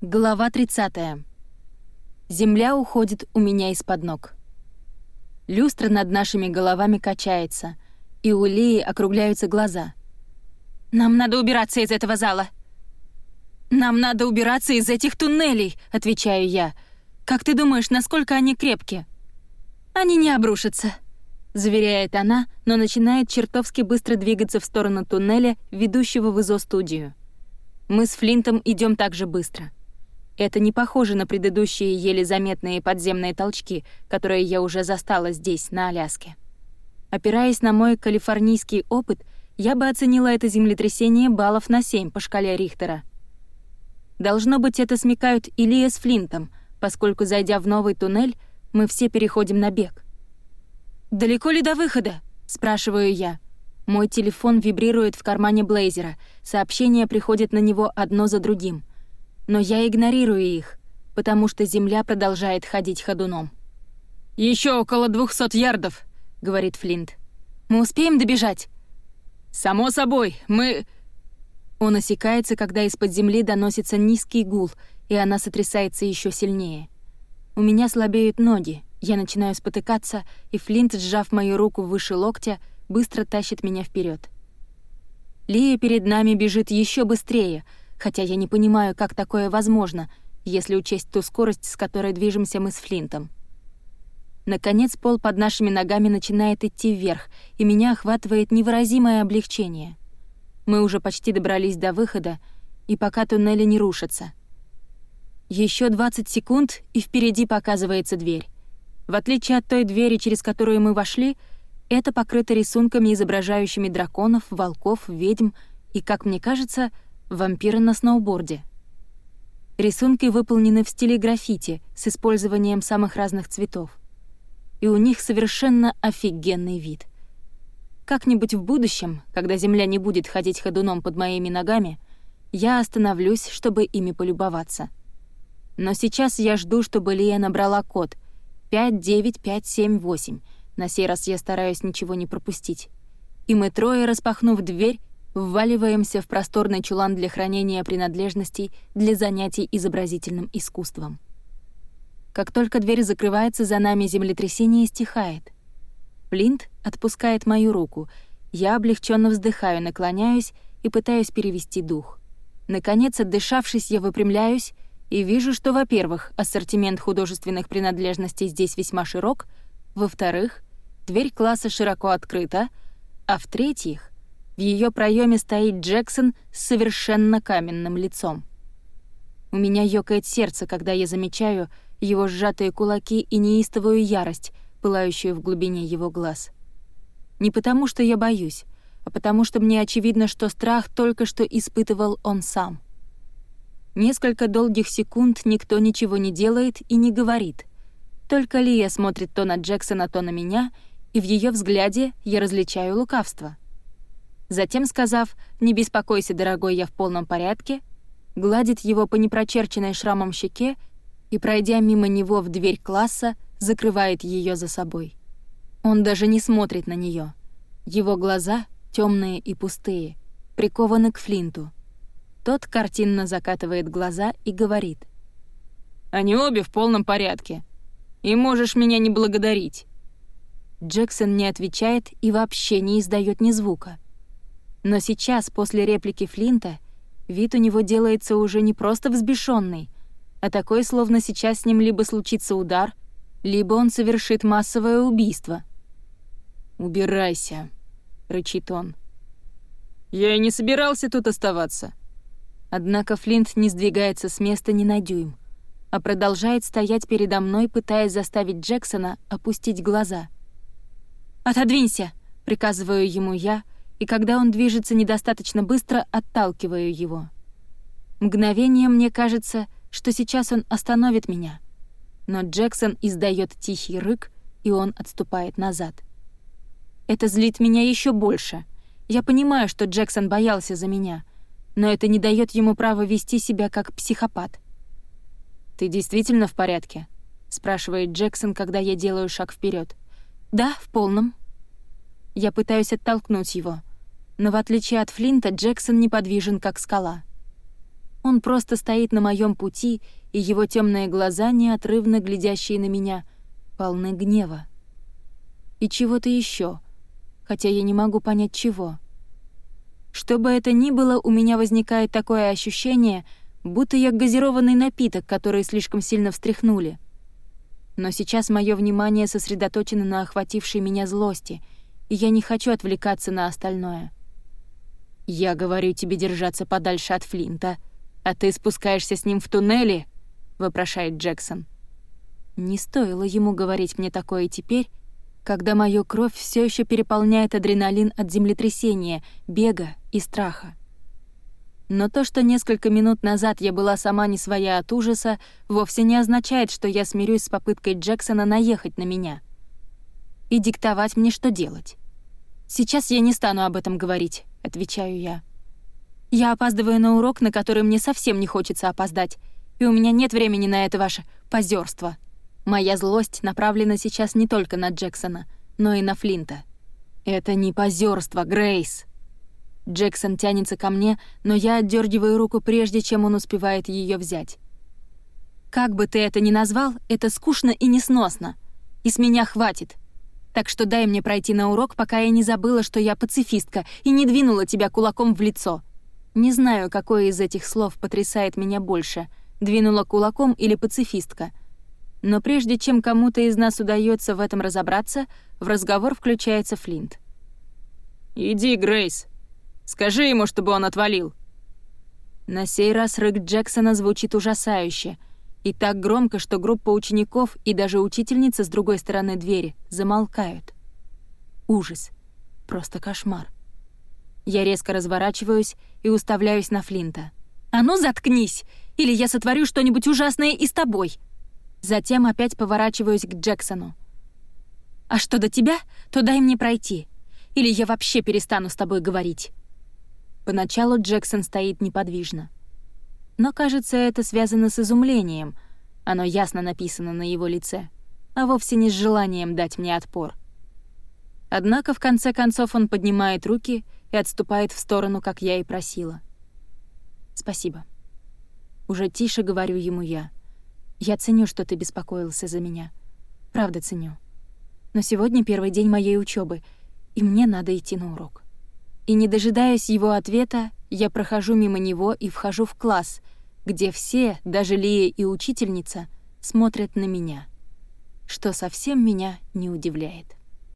Глава 30. Земля уходит у меня из-под ног. Люстра над нашими головами качается, и у Лии округляются глаза. «Нам надо убираться из этого зала!» «Нам надо убираться из этих туннелей!» — отвечаю я. «Как ты думаешь, насколько они крепкие?» «Они не обрушатся», — заверяет она, но начинает чертовски быстро двигаться в сторону туннеля, ведущего в ИЗО-студию. Мы с Флинтом идем так же быстро — это не похоже на предыдущие еле заметные подземные толчки, которые я уже застала здесь, на Аляске. Опираясь на мой калифорнийский опыт, я бы оценила это землетрясение баллов на 7 по шкале Рихтера. Должно быть, это смекают Илья с Флинтом, поскольку, зайдя в новый туннель, мы все переходим на бег. «Далеко ли до выхода?» — спрашиваю я. Мой телефон вибрирует в кармане Блейзера, сообщения приходят на него одно за другим но я игнорирую их, потому что земля продолжает ходить ходуном. Еще около двухсот ярдов», — говорит Флинт. «Мы успеем добежать?» «Само собой, мы...» Он осекается, когда из-под земли доносится низкий гул, и она сотрясается еще сильнее. У меня слабеют ноги, я начинаю спотыкаться, и Флинт, сжав мою руку выше локтя, быстро тащит меня вперед. Лия перед нами бежит еще быстрее — хотя я не понимаю, как такое возможно, если учесть ту скорость, с которой движемся мы с Флинтом. Наконец пол под нашими ногами начинает идти вверх, и меня охватывает невыразимое облегчение. Мы уже почти добрались до выхода, и пока туннели не рушатся. Еще 20 секунд, и впереди показывается дверь. В отличие от той двери, через которую мы вошли, это покрыто рисунками, изображающими драконов, волков, ведьм и, как мне кажется, — Вампиры на сноуборде. Рисунки выполнены в стиле граффити с использованием самых разных цветов. И у них совершенно офигенный вид. Как-нибудь в будущем, когда земля не будет ходить ходуном под моими ногами, я остановлюсь, чтобы ими полюбоваться. Но сейчас я жду, чтобы Лия набрала код 59578. На сей раз я стараюсь ничего не пропустить. И мы трое, распахнув дверь, вваливаемся в просторный чулан для хранения принадлежностей для занятий изобразительным искусством. Как только дверь закрывается, за нами землетрясение стихает. Плинт отпускает мою руку. Я облегченно вздыхаю, наклоняюсь и пытаюсь перевести дух. Наконец, отдышавшись, я выпрямляюсь и вижу, что, во-первых, ассортимент художественных принадлежностей здесь весьма широк, во-вторых, дверь класса широко открыта, а в-третьих, в ее проеме стоит Джексон с совершенно каменным лицом. У меня ёкает сердце, когда я замечаю его сжатые кулаки и неистовую ярость, пылающую в глубине его глаз. Не потому, что я боюсь, а потому что мне очевидно, что страх только что испытывал он сам. Несколько долгих секунд никто ничего не делает и не говорит. Только Лия смотрит то на Джексона, то на меня, и в ее взгляде я различаю лукавство — Затем, сказав «Не беспокойся, дорогой, я в полном порядке», гладит его по непрочерченной шрамом щеке и, пройдя мимо него в дверь класса, закрывает ее за собой. Он даже не смотрит на нее. Его глаза, темные и пустые, прикованы к Флинту. Тот картинно закатывает глаза и говорит. «Они обе в полном порядке. И можешь меня не благодарить». Джексон не отвечает и вообще не издает ни звука — но сейчас, после реплики Флинта, вид у него делается уже не просто взбешенный, а такой, словно сейчас с ним либо случится удар, либо он совершит массовое убийство. «Убирайся», — рычит он. «Я и не собирался тут оставаться». Однако Флинт не сдвигается с места ни на дюйм, а продолжает стоять передо мной, пытаясь заставить Джексона опустить глаза. «Отодвинься!» — приказываю ему я — и когда он движется недостаточно быстро, отталкиваю его. Мгновение мне кажется, что сейчас он остановит меня. Но Джексон издает тихий рык, и он отступает назад. Это злит меня еще больше. Я понимаю, что Джексон боялся за меня, но это не дает ему права вести себя как психопат. «Ты действительно в порядке?» — спрашивает Джексон, когда я делаю шаг вперед. «Да, в полном». Я пытаюсь оттолкнуть его — но в отличие от Флинта Джексон неподвижен, как скала. Он просто стоит на моем пути, и его темные глаза, неотрывно глядящие на меня, полны гнева. И чего-то еще, хотя я не могу понять чего. Что бы это ни было, у меня возникает такое ощущение, будто я газированный напиток, который слишком сильно встряхнули. Но сейчас мое внимание сосредоточено на охватившей меня злости, и я не хочу отвлекаться на остальное. «Я говорю тебе держаться подальше от Флинта, а ты спускаешься с ним в туннеле?» — вопрошает Джексон. Не стоило ему говорить мне такое теперь, когда мою кровь все еще переполняет адреналин от землетрясения, бега и страха. Но то, что несколько минут назад я была сама не своя от ужаса, вовсе не означает, что я смирюсь с попыткой Джексона наехать на меня и диктовать мне, что делать. «Сейчас я не стану об этом говорить», — отвечаю я. «Я опаздываю на урок, на который мне совсем не хочется опоздать, и у меня нет времени на это ваше позерство. Моя злость направлена сейчас не только на Джексона, но и на Флинта. «Это не позерство, Грейс!» Джексон тянется ко мне, но я отдергиваю руку прежде, чем он успевает ее взять. «Как бы ты это ни назвал, это скучно и несносно. И с меня хватит. Так что дай мне пройти на урок, пока я не забыла, что я пацифистка, и не двинула тебя кулаком в лицо. Не знаю, какое из этих слов потрясает меня больше — двинула кулаком или пацифистка — но прежде чем кому-то из нас удается в этом разобраться, в разговор включается Флинт. «Иди, Грейс. Скажи ему, чтобы он отвалил». На сей раз рык Джексона звучит ужасающе и так громко, что группа учеников и даже учительница с другой стороны двери замолкают. Ужас. Просто кошмар. Я резко разворачиваюсь и уставляюсь на Флинта. «А ну заткнись, или я сотворю что-нибудь ужасное и с тобой!» Затем опять поворачиваюсь к Джексону. «А что до тебя, то дай мне пройти, или я вообще перестану с тобой говорить». Поначалу Джексон стоит неподвижно. Но, кажется, это связано с изумлением. Оно ясно написано на его лице, а вовсе не с желанием дать мне отпор. Однако, в конце концов, он поднимает руки и отступает в сторону, как я и просила. «Спасибо». Уже тише говорю ему я. Я ценю, что ты беспокоился за меня. Правда ценю. Но сегодня первый день моей учебы, и мне надо идти на урок. И не дожидаясь его ответа, я прохожу мимо него и вхожу в класс, где все, даже Лия и учительница, смотрят на меня, что совсем меня не удивляет.